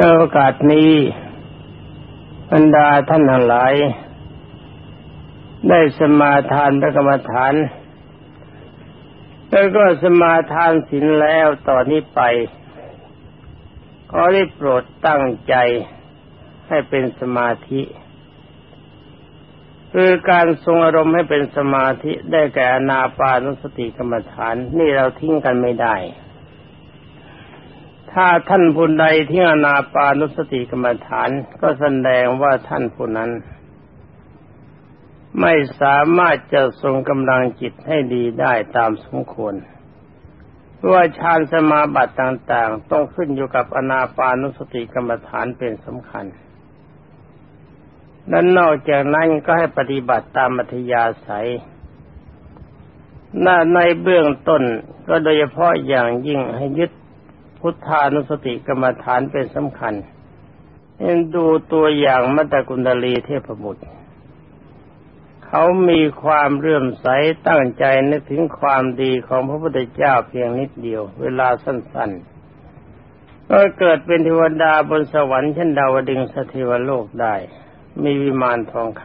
ในโอกาสนี้บรรดาท่านทั้งหลาย ได้สมาทานพระกรรมฐาน แล้วก็สมาทานศีลแล้วต่อนนี้ไป ขอได้โปรดตั้งใจให้เป็นสมาธิคือการทรงอารมณ์ให้เป็นสมาธิได้แก่อนาปานุสติกรรมฐาน นี่เราทิ้งกันไม่ได้ ถ้าท่านผู้ใดที่อนาปานุสติกรรมฐานก็แสดงว่าท่านผู้นั้น ไม่สามารถจะทรงกำลังจิตให้ดีได้ตามสมควรเพราะว่าฌานสมาบัติต่างๆ ต้องขึ้นอยู่กับอนาปานุสติกรรมฐานเป็นสำคัญและนนอกจากนั้นก็ให้ปฏิบัติตามมัธยาศัยในเบื้องต้นก็โดยเฉพาะอย่างยิ่งให้ยึด พุทธานุสติกรรมฐานเป็นสำคัญเห็นดูตัวอย่างมัตตกุณดลีเทพบุตร เขามีความเรื่มใสตั้งใจนึกถึงความดีของพระพุทธเจ้าเพียงนิดเดียว เวลาสั้นๆก็เกิดเป็นเทวดาบนสวรรค์เช่นดาวดึงสถิวโลกได้ มีวิมานทองค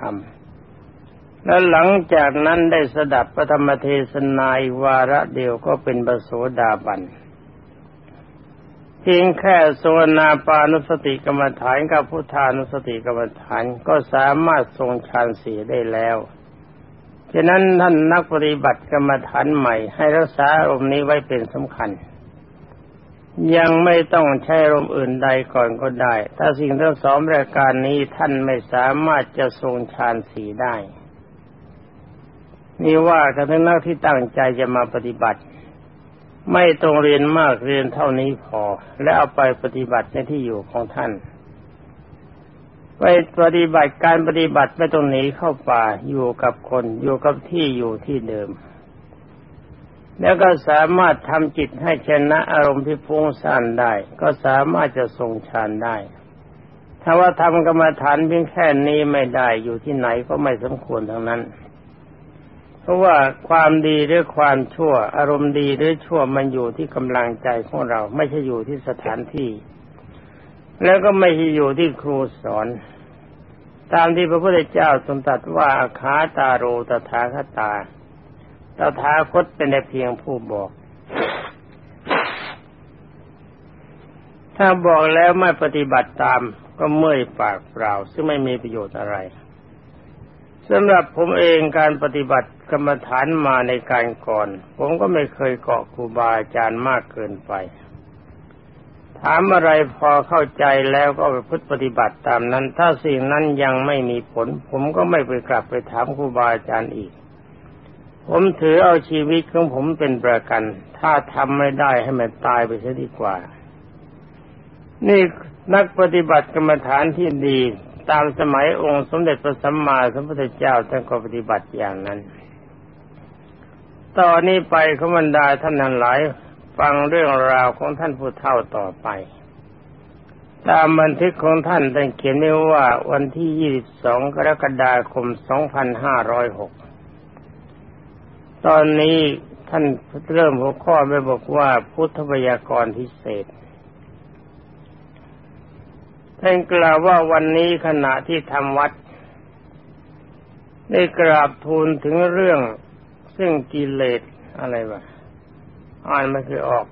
ำแล้วหลังจากนั้นได้สดับพระธรรมเทศนายวาระเดียวก็เป็นบโสดาบัน เพียงแค่โซนาปานุสติกรรมฐานกับพุทธานุสติกรรมฐานก็สามารถทรงฌานสีได้แล้วฉะนั้นท่านนักปฏิบัติกรรมฐานใหม่ ให้รักษาอารมณ์นี้ไว้เป็นสำคัญ ยังไม่ต้องใช้อารมณ์อื่นใดก่อนก็ได้ ถ้าสิ่งทั้งสองรายการนี้ท่านไม่สามารถจะทรงฌานสีได้ นี่ว่ากันทั้งนักที่ตั้งใจจะมาปฏิบัติ ไม่ต้องเรียนมากเรียนเท่านี้พอ และเอาไปปฏิบัติในที่อยู่ของท่าน ไปปฏิบัติการปฏิบัติไม่ต้องหนีเข้าป่าอยู่กับคนอยู่กับที่อยู่ที่เดิม แล้วก็สามารถทำจิตให้ชนะอารมณ์ที่ฟุ้งซ่านได้ ก็สามารถจะทรงฌานได้ ถ้าว่าทำกรรมฐานเพียงแค่นี้ไม่ได้อยู่ที่ไหนก็ไม่สมควรทั้งนั้น เพราะว่าความดีหรือความชั่ว อารมณ์ดีหรือชั่วมันอยู่ที่กำลังใจของเรา ไม่ใช่อยู่ที่สถานที่ แล้วก็ไม่ใช่อยู่ที่ครูสอน ตามที่พระพุทธเจ้าทรงตรัสว่าขาตาโรตถาคตาตถาคตเป็นแต่เพียงผู้บอก ถ้าบอกแล้วไม่ปฏิบัติตามก็เมื่อยปากเปล่า ซึ่งไม่มีประโยชน์อะไร สำหรับผมเองการปฏิบัติกรรมฐานมาในการก่อน ผมก็ไม่เคยเกาะครูบาอาจารย์มากเกินไป ถามอะไรพอเข้าใจแล้วก็ไปพุทธปฏิบัติตามนั้น ถ้าสิ่งนั้นยังไม่มีผล ผมก็ไม่ไปกลับไปถามครูบาอาจารย์อีก ผมถือเอาชีวิตของผมเป็นประกัน ถ้าทำไม่ได้ให้มันตายไปเสียดีกว่า นี่นักปฏิบัติกรรมฐานที่ดี ตามสมัยองค์สมเด็จพระสัมมาสัมพุทธเจ้าท่านก็ปฏิบัติอย่างนั้น ตอนนี้ไปขบรรดาท่านนั้นหลาย ฟังเรื่องราวของท่านผู้เฒ่าต่อไป ตามบันทึกของท่านท่านเขียนไว้ว่าวันที่ 22 กรกฎาคม 2506 ตอนนี้ท่านเริ่มหัวข้อไปบอกว่าพุทธพยากรพิเศษ ท่านกล่าวว่าวันนี้ขณะที่ทำวัด ได้กราบทูลถึงเรื่อง ซึ่งกิเลสอะไรวะอ่านไม่เคยออก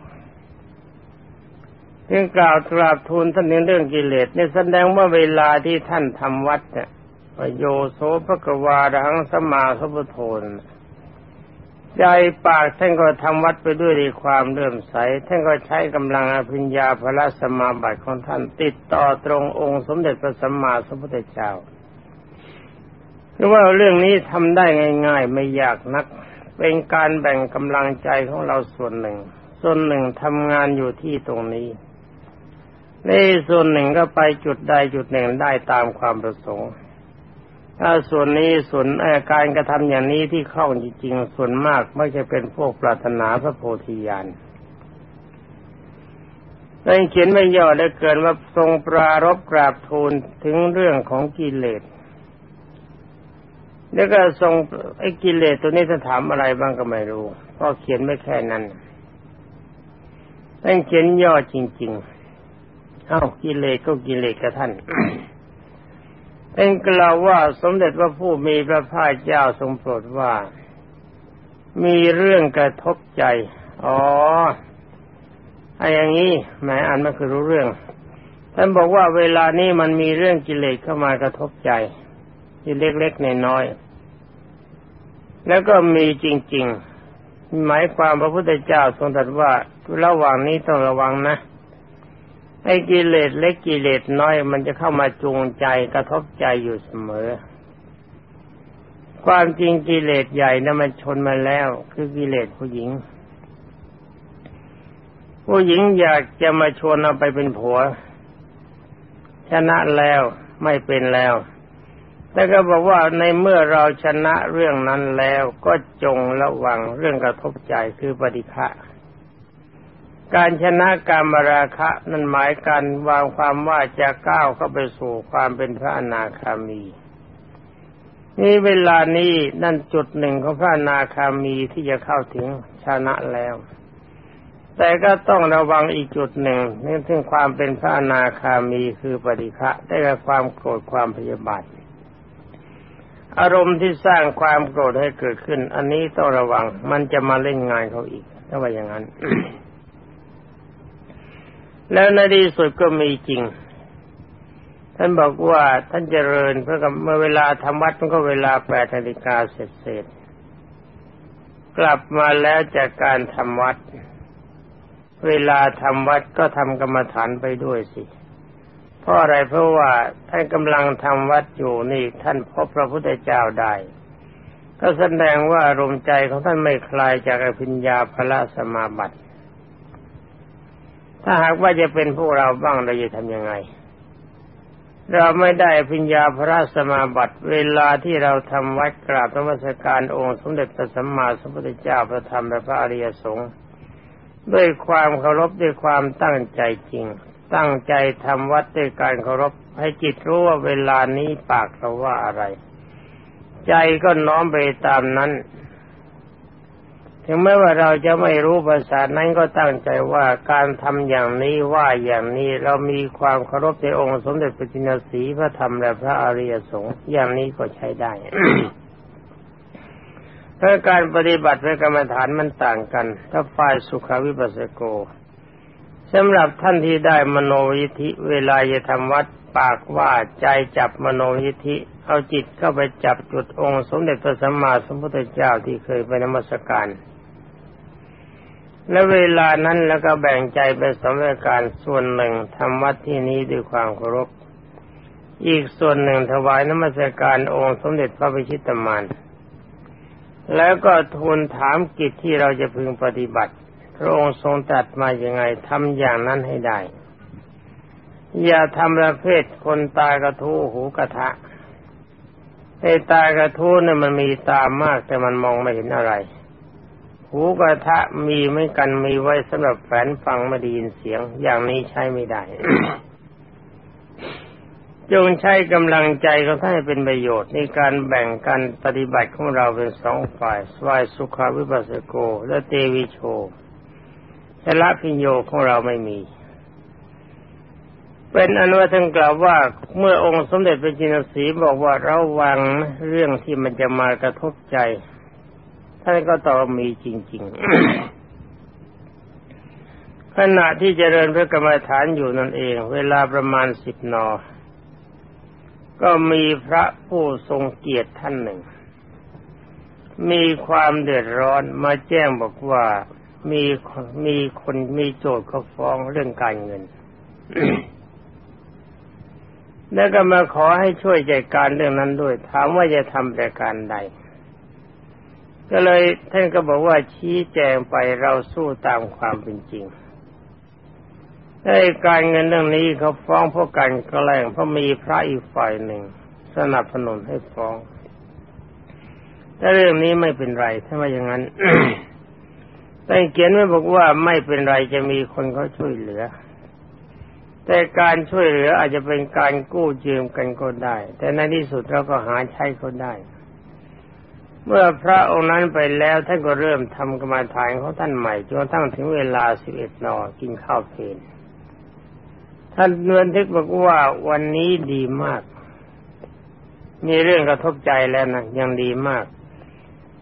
เพียงกล่าวกราบทูลท่านในเรื่องกิเลสนี่แสดงว่าเวลาที่ท่านทำวัดเนี่ยโยโสภกวาดังสมาสพุโทน ใจปากท่านก็ทำวัดไปด้วยในความเลื่อมใส ท่านก็ใช้กำลังอภิญญาพระสมาบัติของท่านติดต่อตรงองค์สมเด็จพระสัมมาสัมพุทธเจ้าคือว่าเรื่องนี้ทำได้ง่าย ๆ ไม่ยากนัก เป็นการแบ่งกำลังใจของเราส่วนหนึ่ง ส่วนหนึ่งทำงานอยู่ที่ตรงนี้ในส่วนหนึ่งก็ไปจุดใดจุดหนึ่งได้ตามความประสงค์ ถ้าส่วนนี้ส่วนการกระทำอย่างนี้ที่คล่องจริงๆส่วนมากไม่ใช่เป็นพวกปรารถนาพระโพธิญาณได้เขียนไม่ย่อได้เกินว่าทรงปรารบกราบทูลถึงเรื่องของกิเลสแล้วก็ทรงไอ้กิเลสตัวนี้จะถามอะไรบ้างก็ไม่รู้เพราะเขียนไม่แค่นั้นได้เขียนย่อจริง ๆ เอ้ากิเลสก็กิเลสกับท่าน เป็นกล่าวว่าสมเด็จพระผู้มีพระภาคเจ้าทรงโปรดว่า มีเรื่องกระทบใจ อ๋อไอ้อย่างนี้แหมอ่านไม่คือรู้เรื่อง ท่านบอกว่าเวลานี้มันมีเรื่องกิเลสเข้ามากระทบใจที่เล็กๆน้อยแล้วก็มีจริง ๆ หมายความพระพุทธเจ้าทรงตรัสว่าระหว่างนี้ต้องระวังนะ ไอ้กิเลสเล็กกิเลสน้อยมันจะเข้ามาจูงใจกระทบใจอยู่เสมอ ความจริงกิเลสใหญ่นะมันชนมาแล้ว คือกิเลสผู้หญิง ผู้หญิงอยากจะมาชวนเอาไปเป็นผัว ชนะแล้วไม่เป็นแล้วแต่ก็บอกว่าในเมื่อเราชนะเรื่องนั้นแล้วก็จงระวังเรื่องกระทบใจคือปฏิฆะ การชนะการมราคะนั่นหมายการวางความว่าจะก้าวเข้าไปสู่ความเป็นพระอนาคามี นี่เวลานี้นั่นจุดหนึ่งของพระอนาคามีที่จะเข้าถึงชนะแล้ว แต่ก็ต้องระวังอีกจุดหนึ่งนี่ถึงความเป็นพระอนาคามีคือปฏิฆะได้กับความโกรธความพยาบาทอารมณ์ที่สร้างความโกรธให้เกิดขึ้น อันนี้ต้องระวังมันจะมาเล่นงานเขาอีกถ้าว่าอย่างนั้น แล้วในที่สุดก็มีจริง ท่านบอกว่าท่านเจริญเพื่อกับเมื่อเวลาทำวัดมันก็เวลาแปดนาฬิกาเสร็จเสร็จกลับมาแล้วจากการทำวัด เวลาทำวัดก็ทำกรรมฐานไปด้วยสิเพราะอะไรเพราะว่าท่านกำลังทำวัดอยู่นี่ท่านพบพระพุทธเจ้าได้ ก็แสดงว่าอารมณ์ใจของท่านไม่คลายจากอภิญญาภละสมาบัติ ถ้าหากว่าจะเป็นพวกเราบ้างเราจะทำยังไง เราไม่ได้พิญญาพระสมาบัติเวลาที่เราทำวัดกราบธรรมสการองค์สมเด็จพระสัมมาสัมพุทธเจ้าพระธรรมและพระอริยสงฆ์ด้วยความเคารพด้วยความตั้งใจจริง ตั้งใจทำวัดด้วยการเคารพให้จิตรู้ว่าเวลานี้ปากเราว่าอะไร ใจก็น้อมไปตามนั้น ถึงแม้ว่าเราจะไม่รู้ภาษานั้นก็ตั้งใจว่าการทำอย่างนี้ว่าอย่างนี้เรามีความเคารพในองค์สมเด็จพระจินสีพระธรรมและพระอริยสงฆ์อย่างนี้ก็ใช้ได้เพราการปฏิบัติเพื่อกรรมฐานมันต่างกัน ถ้าฝ่ายสุขวิปัสสโกสำหรับท่านที่ได้มโนยิธิ เวลาจะทำวัดปากว่าใจจับมโนยิธิ เอาจิตเข้าไปจับจุดองค์ สมเด็จพระสัมมาสัมพุทธเจ้าที่เคยไปนมัสการ และเวลานั้นแล้วก็แบ่งใจเป็นสมการส่วนหนึ่งทำวัดที่นี้ด้วยความเคารพ อีกส่วนหนึ่งถวายน้ำมัสการองค์สมเด็จพระพิชิตมานแล้วก็ทูลถามกิจที่เราจะพึงปฏิบัติ พระองค์ทรงตรัสมาอย่างไงทำอย่างนั้นให้ได้ อย่าทำประเภทคนตายกระทู้หูกระทะไอ้ตายกระทู้เนี่ยมันมีตามากแต่มันมองไม่เห็นอะไร หูกระทะมีไม่กันมีไว้สำหรับแฝนฟังไม่ได้ยินเสียง อย่างนี้ใช้ไม่ได้ จงใช้กำลังใจขาให้เป็นประโยชน์ในการแบ่งการปฏิบัติของเราเป็นสองฝ่ายสวายสุขาวิปัสสโก และเตวิโชแต่ละพิญโยของเราไม่มีเป็นอนุวัตกล่าวว่าเมื่อองค์สมเด็จพระจินสีบอกว่าเราวังเรื่องที่มันจะมากระทบใจ ท่านก็ตอบมีจริง ๆ ขณะที่เจริญพระกรรมฐานอยู่นั่นเอง เวลาประมาณสิบนอ ก็มีพระผู้ทรงเกียรติท่านหนึ่ง มีความเดือดร้อนมาแจ้งบอกว่ามีมีคนมีโจทย์เขาฟ้องเรื่องการเงิน แล้วก็มาขอให้ช่วยจัดการเรื่องนั้นด้วย ถามว่าจะทำแต่การใด ก็เลยท่านก็บอกว่าชี้แจงไปเราสู้ตามความเป็นจริงในการเงินเรื่องนี้เขาฟ้องเพราะการแกล้งเพราะมีพระอีกฝ่ายหนึ่ง สนับสนุนให้ฟ้องแต่เรื่องนี้ไม่เป็นไรถ้าว่าอย่างนั้นแต่เขียนไว้บอกว่าไม่เป็นไรจะมีคนเขาช่วยเหลือ แต่การช่วยเหลืออาจจะเป็นการกู้ยืมกันก็ได้ แต่ในที่สุดเราก็หาใช้เขาได้ เมื่อพระองค์นั้นไปแล้วท่านก็เริ่มทำกรรมฐานของท่านใหม่จนกระทั่งถึงเวลาสิบเอ็ดนอกินข้าวเพลนท่านเงินทึกบอกว่าวันนี้ดีมาก มีเรื่องกระทบใจแล้วนะยังดีมาก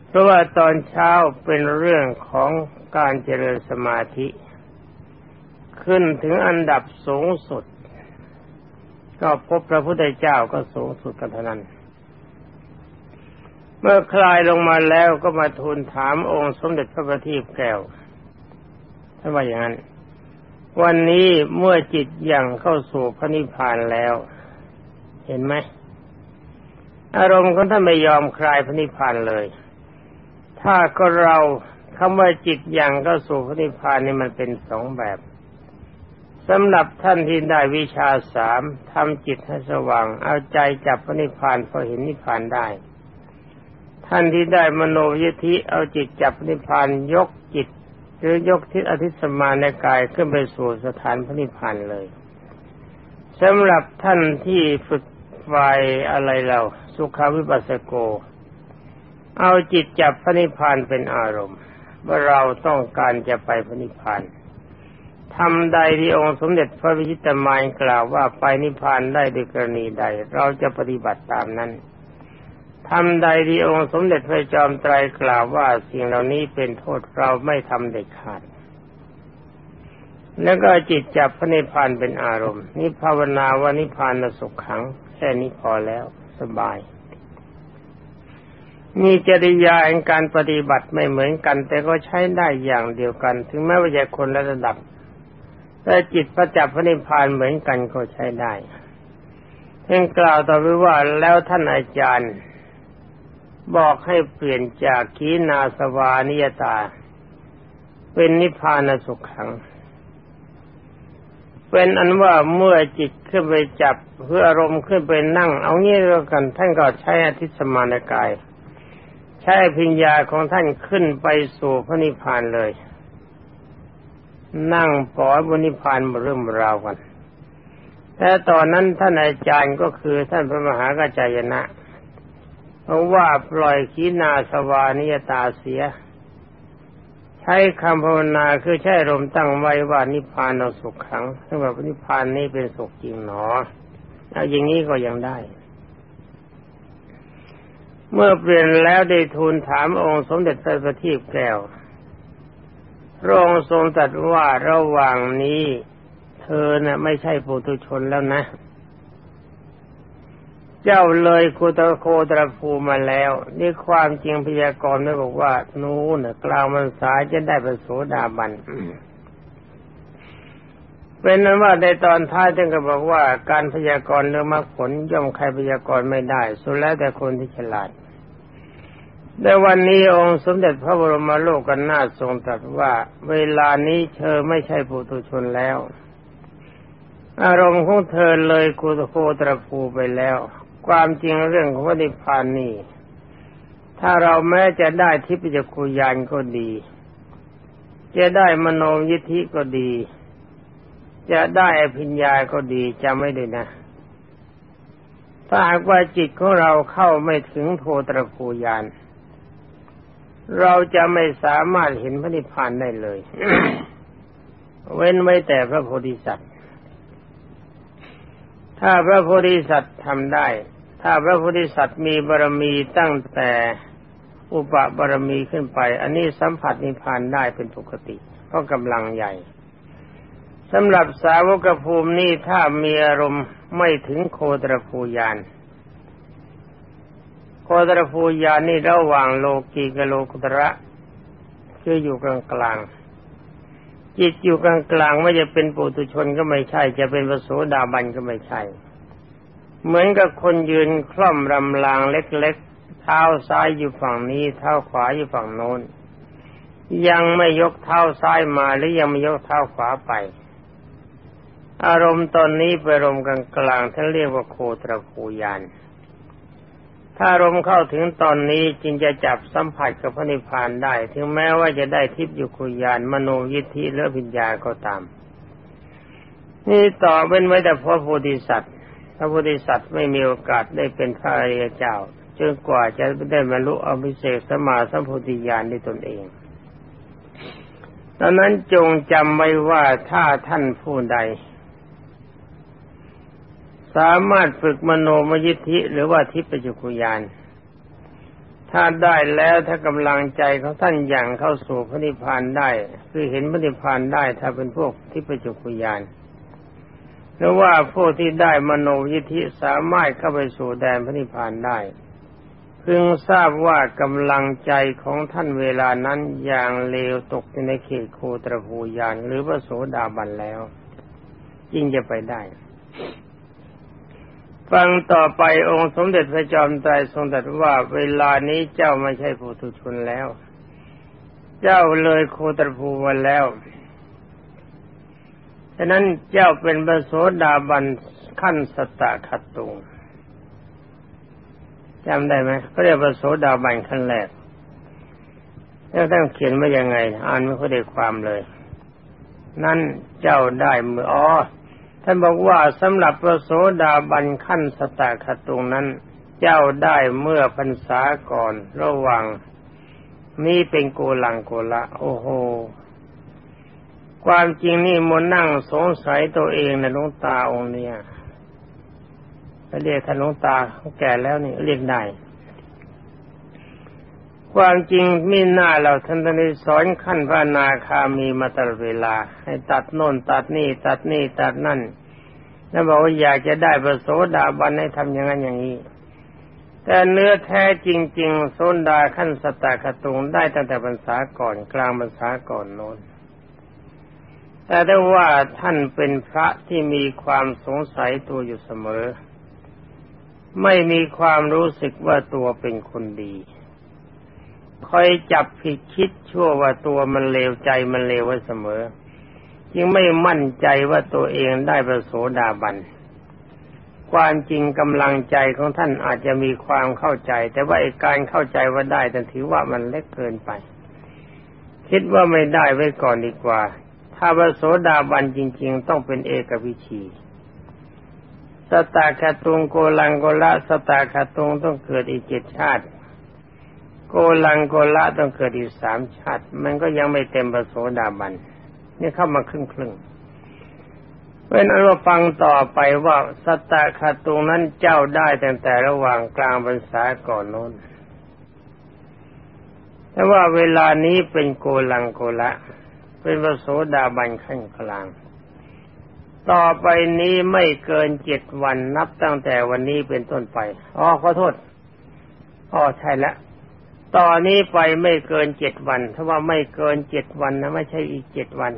เพราะว่าตอนเช้าเป็นเรื่องของการเจริญสมาธิ ขึ้นถึงอันดับสูงสุด ก็พบพระพุทธเจ้าก็สูงสุดกันเท่านั้น เมื่อคลายลงมาแล้วก็มาทูลถามองค์สมเด็จพระบัณฑิตแก้วถ้านว่าอย่างนั้น วันนี้เมื่อจิตยังเข้าสู่พระนิพพานแล้ว เห็นไหมอารมณ์ของท่านไม่ยอมคลายพระนิพพานเลย ถ้าก็เราคำว่าจิตยังเข้าสู่พระนิพพานนี่มันเป็นสองแบบสำหรับท่านที่ได้วิชาสามทำจิตให้สว่าง เอาใจจับพระนิพพานพอเห็นนิพพานได้ ท่านที่ได้มโนยิธิเอาจิตจับนิพพานยกจิต หรือยกทิศอธิสมาในกายขึ้นไปสู่สถานพระนิพพานเลยสำหรับท่านที่ฝึกไฟอะไรเราสุขาวิปัสสโก เอาจิตจับพระนิพพานเป็นอารมณ์ว่าเราต้องการจะไปพระนิพพานทำใดที่องค์สมเด็จพระวิชิตมายกล่าวว่าไปนิพพานได้ด้วยกรณีใด เราจะปฏิบัติตามนั้น ทำใดที่องค์สมเด็จพระจอมไตรกล่าวว่าสิ่งเหล่านี้เป็นโทษเราไม่ทำเด็ดขาด แล้วก็จิตจับพระนิพพานเป็นอารมณ์ นิภาวนาว่านิพพานสุขขัง แค่นี้พอแล้วสบาย มีจริยาแห่งการปฏิบัติไม่เหมือนกัน แต่ก็ใช้ได้อย่างเดียวกัน ถึงแม้ว่าจะคนละระดับแต่จิตประจับพระนิพพานเหมือนกันก็ใช้ได้เพ่งกล่าวต่อไปว่าแล้วท่านอาจารย์ บอกให้เปลี่ยนจากขีนาสวานิยตา เป็นนิพพานสุขขัง เป็นอันว่าเมื่อจิตขึ้นไปจับเพื่ออารมณ์ขึ้นไปนั่ง เอางี้แล้วกัน ท่านก็ใช้อธิสมานกาย ใช้พิญญาของท่านขึ้นไปสู่พระนิพพานเลย นั่งปล่อยบนนิพพานมาเริ่มราวกันแต่ตอนนั้นท่านอาจารย์ก็คือท่านพระมหากัจจายนะ เพราะว่าปล่อยขีนาสวานิยตาเสีย ใช้คำภาวนาคือใช้ลมตั้งไว้ว่านิพพานเราสุขขังซึ่งว่านิพพานนี้เป็นสุขจริงหนอเอาอย่างนี้ก็ยังได้ เมื่อเปลี่ยนแล้วได้ทูลถามองค์สมเด็จพระบัณฑิตแก้วพระองค์ทรงตรัสว่าระหว่างนี้ เธอนะ่ะไม่ใช่ปุถุชนแล้วนะ เจ้าเลยโคตรโคตรภูมาแล้วนี่ความจริงพยากรณ์ไม่บอกว่า นู้นกลางมันสายจะได้ประโสดาบันเป็นนั้นว่าในตอนท้ายท่านก็บอกว่า การพยากรณ์เรื่องมรรคผลย่อมใครพยากรณ์ไม่ได้ สุดแล้วแต่คนที่ฉลาดแต่วันนี้องค์สมเด็จพระบรมโลกกันนาทรงตรัสว่า เวลานี้เธอไม่ใช่ปุถุชนแล้ว อารมณ์ของเธอเลยโคตรโคตรภูไปแล้ว ความจริงเรื่องของพระนิพพานนี่ ถ้าเราแม้จะได้ทิพยคุยานก็ดี จะได้มโนยิทธิก็ดี จะได้อภิญญาก็ดีจำไม่ได้นะ ถ้าหากว่าจิตของเราเข้าไม่ถึงโทตรภูยานเราจะไม่สามารถเห็นพระนิพพานได้เลย เว้นไว้แต่พระโพธิสัตว์ ถ้าพระโพธิสัตว์ทำได้ ถ้าพระโพธิสัตว์มีบารมีตั้งแต่อุปบารมีขึ้นไป อันนี้สัมผัสนิพพานได้เป็นปกติ เพราะกำลังใหญ่สำหรับสาวกภูมินี้ถ้ามีอารมณ์ไม่ถึงโคตรภูยานโคตรภูยานนี่ระหว่างโลกีกับโลกุตระคืออยู่กลางกลาง จิตอยู่กลางกลางไม่จะเป็นปุถุชนก็ไม่ใช่ จะเป็นพระโสดาบันก็ไม่ใช่ เหมือนกับคนยืนคล่อมรำลางเล็กๆ เท้าซ้ายอยู่ฝั่งนี้ เท้าขวาอยู่ฝั่งโน้น ยังไม่ยกเท้าซ้ายมาหรือยังไม่ยกเท้าขวาไป อารมณ์ตอนนี้ไปรมกลางกลางท่านเรียกว่าโคตรภูยาน ถ้าลมเข้าถึงตอนนี้จึงจะจับสัมผัสกับพระนิพพานได้ ถึงแม้ว่าจะได้ทิพย์อยู่คุยานมโนยิทธิและพิญญาก็ตาม นี่ต่อเป็นไว้แต่พระโพธิสัตว์พระโพธิสัตว์ไม่มีโอกาสได้เป็นพระอริยเจ้าจนกว่าจะได้บรรลุอภิเศษสมาสัมโพธิญาณด้วยตนเองดังนั้นจงจำไว้ว่าถ้าท่านผู้ใด สามารถฝึกมโนมยิทธิหรือว่าทิพยจุกุยาน ถ้าได้แล้วถ้ากำลังใจของท่านอย่างเข้าสู่พระนิพพานได้ คือเห็นพระนิพพานได้ถ้าเป็นพวกทิพยจุกุยานหรือว่าพวกที่ได้มโนยิทธิสามารถเข้าไปสู่แดนพระนิพพานได้พึงทราบว่ากำลังใจของท่านเวลานั้นอย่างเลวตกในเขตโคตรภูยานหรือว่าโสดาบันแล้ว ยิ่งจะไปได้ ฟังต่อไปองค์สมเด็จพระจอมไตรทรงตรัสว่าเวลานี้เจ้าไม่ใช่ผู้ทุชนแล้ว เจ้าเลยโคตรภูมาแล้วฉะนั้นเจ้าเป็นพระโสดาบันขั้นสตะขัดตุงจำได้ไหมเขาเรียกว่าโสดาบันขั้นแรกแล้วท่านเขียนว่ายังไง อ่านไม่ค่อยได้ความเลย นั่นเจ้าได้เมื่ออ๋อ ท่านบอกว่าสำหรับพระโสดาบันขั้นสตาคตุงนั้น เจ้าได้เมื่อพรรษาก่อนระว่างนี่เป็นโกลังโกละ โอ้โห ความจริงนี่มนนั่งสงสัยตัวเองนะลุงตาองค์เนี่ยเรียกท่านหลวงตาแก่แล้วนี่เรียกได้ ความจริงมีหน้าเราท่านตอนนี้สอนขั้นพระนาคามีมาตลอดเวลา ให้ตัดโน่นตัดนี่ตัดนี่ตัดนั่นแล้วบอกว่าอยากจะได้ประโสดาบันให้ทำอย่างนั้นอย่างนี้ แต่เนื้อแท้จริง ๆ โซนดาขั้นสตาคตุงได้ตั้งแต่ภาษาก่อนกลางภาษาก่อนโน้นแต่ได้ว่าท่านเป็นพระที่มีความสงสัยตัวอยู่เสมอ ไม่มีความรู้สึกว่าตัวเป็นคนดี คอยจับผิดคิดชั่วว่าตัวมันเลวใจมันเลวไว้เสมอ จึงไม่มั่นใจว่าตัวเองได้ประโสดาบันความจริงกำลังใจของท่านอาจจะมีความเข้าใจ แต่ว่าการเข้าใจว่าได้แต่ถือว่ามันเล็กเกินไป คิดว่าไม่ได้ไว้ก่อนดีกว่า ถ้าประโสดาบันจริง ๆ ต้องเป็นเอกวิชีสตาคาตุงโกลังโกละสตาคาตุงต้องเกิดอีกเจ็ดชาติ โกลังโกละต้องเกิดอีกสามชาติ มันก็ยังไม่เต็มประโสดาบัน นี่เข้ามาครึ่งครึ่งเป็นอันว่าฟังต่อไปว่าสตาคาตุงนั้นเจ้าได้ตั้งแต่ระหว่างกลางพรรษาก่อนโน้น แต่ว่าเวลานี้เป็นโกลังโกละ เป็นประโสดาบันขั้นกลาง ต่อไปนี้ไม่เกินเจ็ดวันนับตั้งแต่วันนี้เป็นต้นไป อ๋อขอโทษ อ๋อใช่แล้ว ตอนนี้ไปไม่เกินเจ็ดวัน ถ้าว่าไม่เกินเจ็ดวันนะไม่ใช่อีกเจ็ดวัน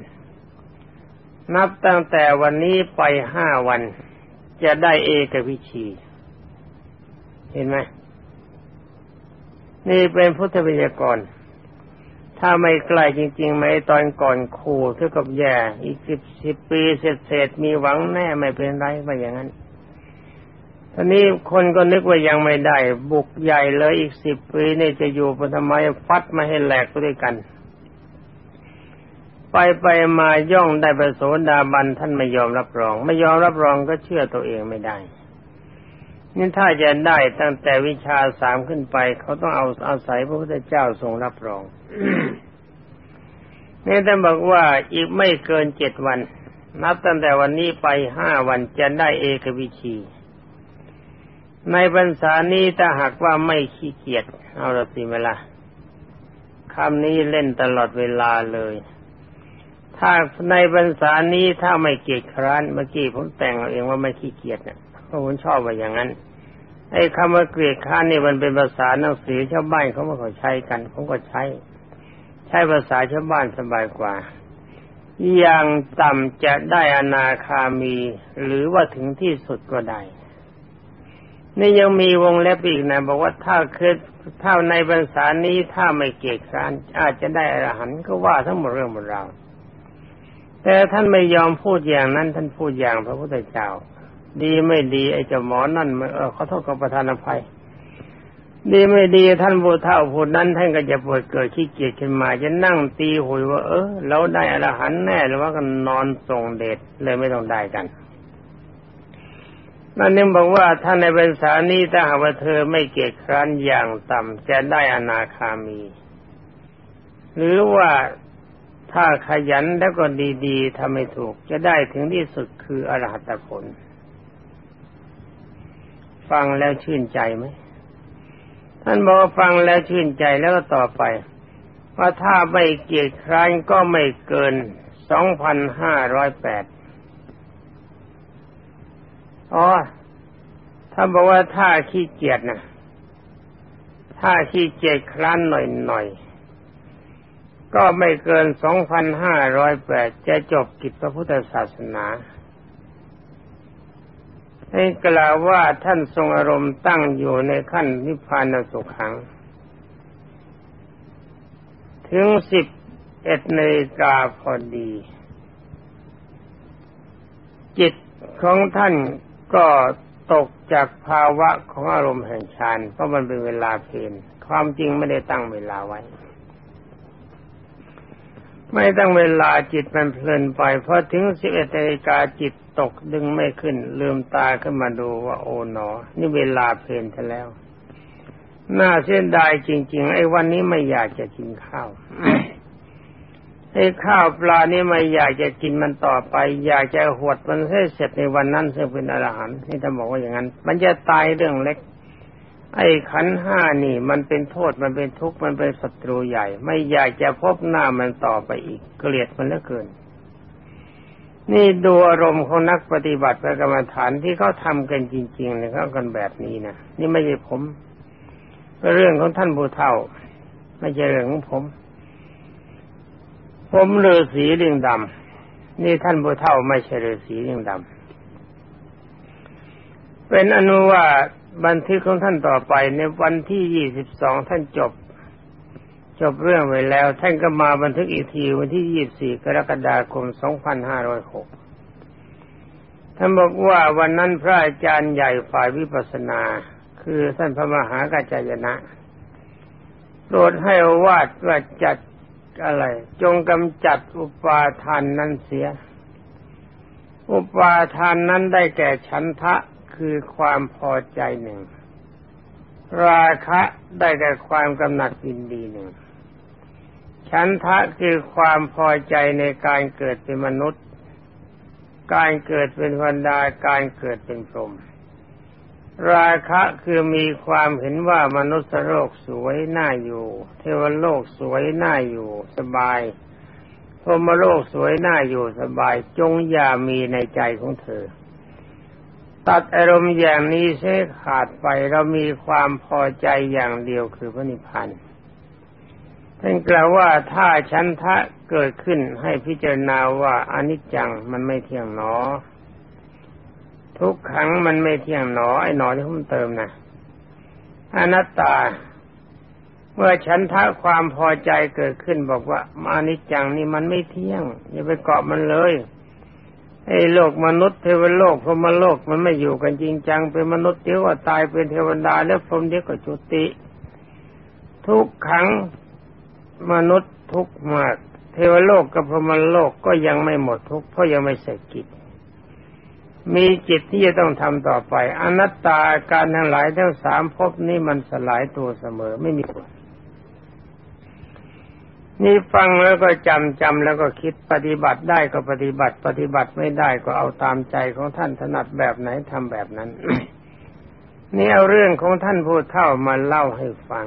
นับตั้งแต่วันนี้ไปห้าวัน จะได้เอกวิชี เห็นไหมนี่เป็นพุทธวิทยากร ถ้าไม่ใกล้จริงๆไหมตอนก่อนขู่เท่ากับแย่ อีกสิบสิบปีเศษๆมีหวังแน่ไม่เป็นไรไปอย่างนั้น ตอนนี้คนก็นึกว่ายังไม่ได้ บุกใหญ่เลยอีกสิบปีนี่จะอยู่ปทำไมฟัดมาให้แหลกด้วยกัน ไปไปมาย่องได้ประโสดาบันท่านไม่ยอมรับรอง ไม่ยอมรับรองก็เชื่อตัวเองไม่ได้นี่ถ้าจะได้ตั้งแต่วิชาสามขึ้นไป เขาต้องเอาอาศัยพระพุทธเจ้าทรงรับรองนี่ท่านบอกว่าอีกไม่เกินเจ็ดวัน นับตั้งแต่วันนี้ไปห้าวันจะได้เอกวิชี ในพรรษานี้ถ้าหากว่าไม่ขี้เกียจเอาละสิเวลาคำนี้เล่นตลอดเวลาเลย ถ้าในพรรษานี้ถ้าไม่เกียจคร้านเมื่อกี้ผมแต่งเอาเองว่าไม่ขี้เกียจเนี่ยเพราะผมชอบว่าอย่างนั้น ไอ้คำว่าเกลียดข้านนี่มันเป็นภาษาหนังสือชาวบ้านเขาไม่ค่อยใช้กันผมก็ใช้ ใช้ภาษาชาวบ้านสบายกว่าอย่างต่ำจะได้อนาคามี หรือว่าถึงที่สุดก็ได้ นี่ยังมีวงเล็บอีกนะบอกว่าถ้าคือถ้าในภาษานี้ถ้าไม่เกียดคร้านอาจจะได้อรหันต์ก็ว่าทั้งหมดเรื่องหมดราวแต่ท่านไม่ยอมพูดอย่างนั้น ท่านพูดอย่างพระพุทธเจ้า ดีไม่ดีไอ้เจ้าหมอนั่นเออขอโทษกับประธานอภัย ดีไม่ดีท่านบูเท่าพูดนั้น ท่านก็จะปวดเกิดขี้เกียจขึ้นมา จะนั่งตีหุยว่า เออเราได้อรหันแน่หรือว่ากันนอนส่งเดชเลยไม่ต้องได้กัน นั่นนึงบอกว่าท่านในภาษานี้ถ้าหากว่าเธอไม่เกียจคร้านอย่างต่ำจะได้อนาคามี หรือว่าถ้าขยันแล้วก็ดีๆทำไม่ถูก จะได้ถึงที่สุดคืออรหัตผล ฟังแล้วชื่นใจไหมท่านบอกว่าฟังแล้วชื่นใจแล้วก็ต่อไป ว่าถ้าไม่เกียจคร้านก็ไม่เกินสองพันห้าร้อยแปด อ๋อท่านบอกว่าถ้าขี้เกียจนะถ้าขี้เกียจคร้านหน่อยๆก็ไม่เกินสองพันห้าร้อยแปดจะจบกิจพระพุทธศาสนาให้กล่าวว่าท่านทรงอารมณ์ตั้งอยู่ในขั้นนิพพานสุขัง ถึงสิบเอ็ดนาฬิกาพอดี จิตของท่าน ก็ตกจากภาวะของอารมณ์แห่งฌานเพราะมันเป็นเวลาเพลนความจริงไม่ได้ตั้งเวลาไว้ ไม่ตั้งเวลาจิตมันเพลินไปพอถึงสิบเอ็ดนาฬิกาจิตตกดึงไม่ขึ้น ลืมตาขึ้นมาดูว่าโอ๋หนอ นี่เวลาเพลินซะแล้ว น่าเสียดายจริง ๆ ไอ้วันนี้ไม่อยากจะกินข้าว ไอ้ข้าวปลานี่ไม่อยากจะกินมันต่อไป อยากจะหวดมันให้เสร็จในวันนั้นซึ่งเป็นอรหันต์นี่ถ้าบอกว่าอย่างนั้น มันจะตายเรื่องเล็ก ไอ้ขันห้านี่ มันเป็นโทษมันเป็นทุกข์มันเป็นศัตรูใหญ่ ไม่อยากจะพบหน้ามันต่อไปอีก เกลียดมันเหลือเกิน นี่ดูอารมณ์ของนักปฏิบัติประกรรมฐานที่เขาทากันจริงๆเนี่ยเขากันแบบนี้นะนี่ไม่ใช่ผมเรื่องของท่านผู้เฒ่า ไม่ใช่เรื่องของผม ผมฤาษีเรื่องดำนี่ท่านผู้เฒ่าไม่ใช่ฤาษีเรื่องดำเป็นอนุว่าบันทึกของท่านต่อไปในวันที่ยี่สิบสองท่านจบ จบเรื่องไว้แล้ว ท่านก็มาบันทึกอีกทีวันที่24กรกฎาคม2506ท่านบอกว่าวันนั้นพระอาจารย์ใหญ่ฝ่ายวิปัสสนา คือท่านพระมหากัจจายนะโปรดให้วาดว่าจัด อะไร จงกำจัดอุปาทานนั้นเสีย อุปาทานนั้นได้แก่ฉันทะคือความพอใจหนึ่ง ราคะได้แก่ความกำหนัดยินดีหนึ่ง ฉันทะคือความพอใจในการเกิดเป็นมนุษย์ การเกิดเป็นวันดาการเกิดเป็นพรหม ราคะคือมีความเห็นว่ามนุษย์โลกสวยน่าอยู่ เทวโลกสวยน่าอยู่ สบายพรมโลกสวยน่าอยู่สบายจงอย่ามีในใจของเธอ ตัดอารมณ์อย่างนี้เสียขาดไปเรามีความพอใจอย่างเดียวคือพระนิพพานท่านกล่าวว่าถ้าชั้นทะเกิดขึ้นให้พิจารณาว่าอนิจจังมันไม่เที่ยงหนอ ทุกขังมันไม่เที่ยงหนอไอ้หนอที่ผมเติมนะอนัตตา เมื่อฉันทะความพอใจเกิดขึ้นบอกว่ามานิจจังนี่มันไม่เที่ยง อย่าไปเกาะมันเลยไอ้โลกมนุษย์เทวโลกพรหมโลกมันไม่อยู่กันจริงจังเป็นมนุษย์เดี๋ยวก็ตายเป็นเทวดาแล้วพรหมเดี๋ยวก็จุติ ทุกขังมนุษย์ทุกมาก เทวโลกกับพรหมโลกก็ยังไม่หมดทุกเพราะยังไม่เสร็จกิจ มีจิตที่จะต้องทำต่อไป อนัตตาการทั้งหลายทั้งสามภพนี้มันสลายตัวเสมอไม่มีผลนี่ฟังแล้วก็จำจำแล้วก็คิดปฏิบัติได้ก็ปฏิบัติ ปฏิบัติไม่ได้ก็เอาตามใจของท่านถนัดแบบไหนทำแบบนั้น นี่เอาเรื่องของท่านผู้เฒ่ามาเล่าให้ฟัง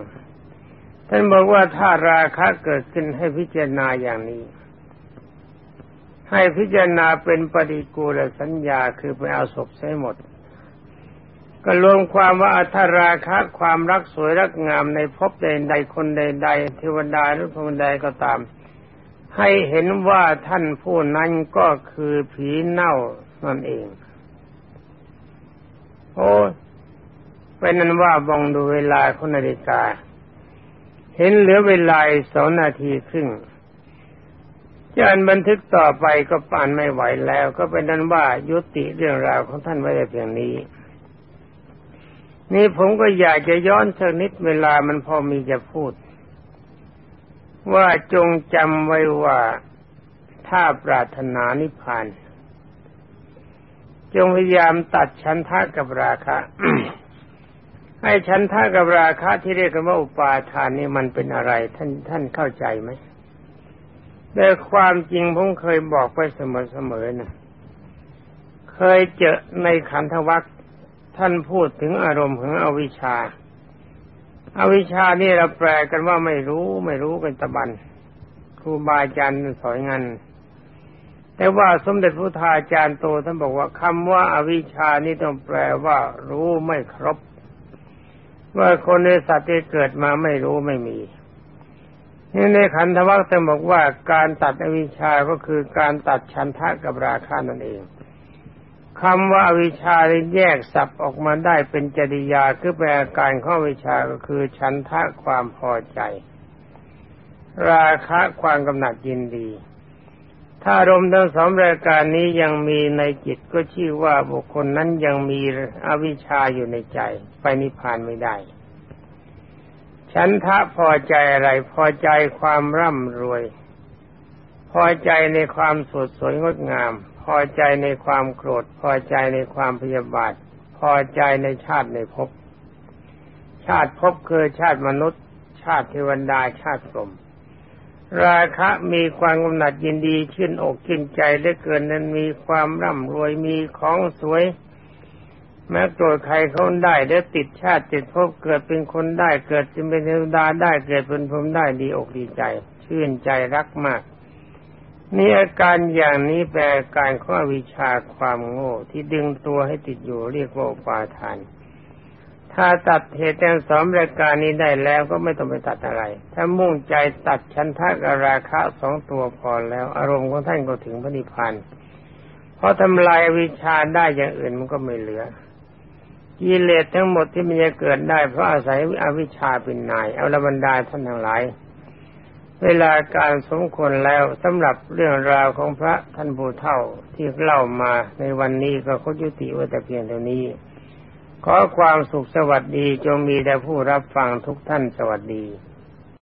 ท่านบอกว่าถ้าราคะเกิดขึ้นให้พิจารณาอย่างนี้ ให้พิจารณาเป็นปฏิกูลสัญญาคือไปเอาศพใช้หมด ก็รวมความว่าถ้าราคะความรักสวยรักงามในภพใดใดคนใดใดเทวดาหรือพรหมใดก็ตาม ให้เห็นว่าท่านผู้นั้นก็คือผีเน่านั่นเอง โอ้เป็นนั้นว่าบองดูเวลาคนนาฬิกา เห็นเหลือเวลาสองนาทีครึ่ง จานบันทึกต่อไปก็ปานไม่ไหวแล้ว ก็เป็นนั้นว่ายุติเรื่องราวของท่านไว้แต่เพียงนี้ นี่ผมก็อยากจะย้อนสักนิดเวลามันพอมีจะพูด ว่าจงจำไว้ว่าถ้าปรารถนานิพพานจงพยายามตัดชั้นทะกับราคะให้ฉันท่ากับราคะที่เรียกกันว่าอุปาทานนี่มันเป็นอะไร ท่านท่านเข้าใจไหม แต่ความจริงผมเคยบอกไปเสมอๆนะเคยเจอในขันธวัคท่านพูดถึงอารมณ์ของอวิชชาอาวิชชานี่เราแปลกันว่าไม่รู้ไม่รู้เป็นตะบันครูบาอาจารย์สอนงันแต่ว่าสมเด็จพระทาอาจารย์โตท่านบอกว่าคำว่าอาวิชชานี่ต้องแปลว่า รู้ไม่ครบ ว่าคนในสัตว์ที่เกิดมาไม่รู้ไม่มี นี่ในขันธวัคท่านบอกว่าการตัดอวิชชาก็คือการตัดชันทะกับราคะนั่นเองคำว่าอวิชชาแยกสับออกมาได้เป็นจริยาคือแปลการข้อวิชาก็คือชันทะความพอใจ ราคะความกำหนัดยินดี ถ้ารมทั้งสองรายการนี้ยังมีในจิตก็ชื่อว่าบุคคลนั้นยังมีอวิชชาอยู่ในใจ ไปนิพพานไม่ได้ ฉันทะพอใจอะไร พอใจความร่ำรวย พอใจในความสดสวยงดงาม พอใจในความโกรธ พอใจในความพยาบาท พอใจในชาติในภพชาติภพคือชาติมนุษย์ ชาติเทวดาชาติพรหมราคะมีความกำหนัดยินดีชื่นอกชื่นใจได้เกินนั้นมีความร่ำรวยมีของสวย แม้โกรธใครเขาได้ได้ติดชาติติดภพเกิดเป็นคนได้เกิดเป็นเทวดาได้เกิดเป็นพรหมได้ดีอกดีใจ ชื่นใจรักมากนี่อาการอย่างนี้แปลการข้อวิชาความโง่ที่ดึงตัวให้ติดอยู่เรียกว่าปาทาน ถ้าตัดเหตุแต่งสองรายการนี้ได้แล้วก็ไม่ต้องไปตัดอะไร ถ้ามุ่งใจตัดชันทะกราคะสองตัวพอแล้ว อารมณ์ของท่านก็ถึงพระนิพพานเพราะทำลายวิชาได้อย่างอื่นมันก็ไม่เหลือ กิเลสทั้งหมดที่มันจะเกิดได้เพราะอาศัยอวิชชาเป็นนาย เอาละบรรดาท่านทั้งหลาย เวลาการสมควรแล้วสำหรับเรื่องราวของพระท่านผู้เท่าที่เล่ามาในวันนี้ก็ขอยุติไว้แต่เพียงเท่านี้ ขอความสุขสวัสดีจงมีแด่ผู้รับฟังทุกท่านสวัสดี